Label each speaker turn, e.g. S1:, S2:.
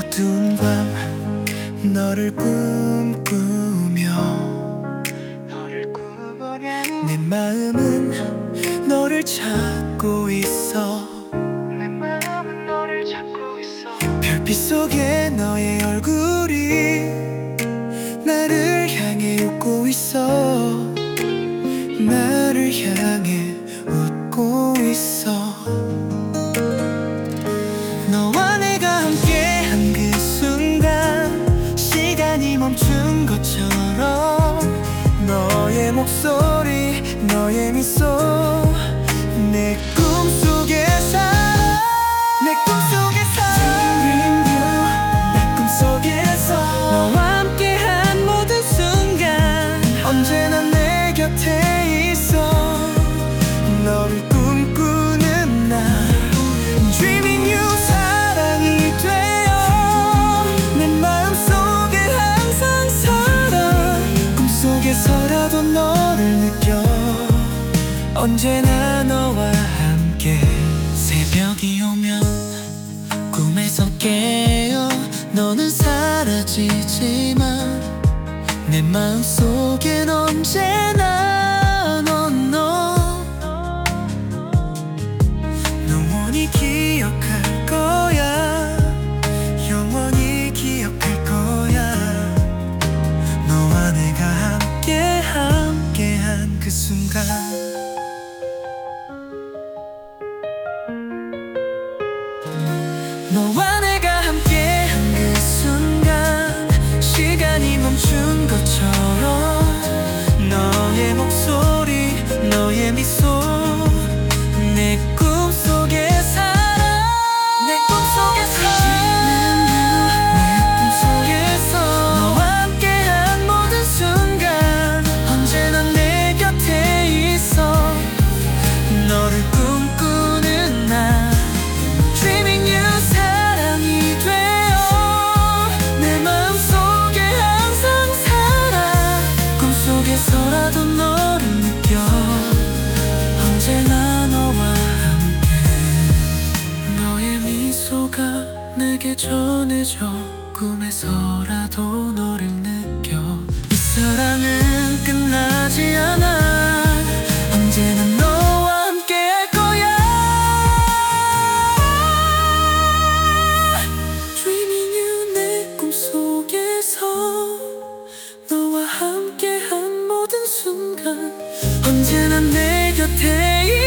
S1: 밤 너를 꿈꾸며 내 마음은 너를 찾고 있어. 별빛 속에 너의 얼굴이 나를 향해 웃고 있어. 나를 향해 웃고 있어 너 언제나 너와 함께 새벽이 오면 꿈에서 깨어 너는 사라지지만 내 마음속엔 언제나 너와 내 해져 꿈에서라도 너를 느껴. 이 사랑은 끝나지 않아. 언제나 너와 함께 할 거야. Dreaming you 내 꿈속에서 너와 함께한 모든 순간 언제나 내 곁에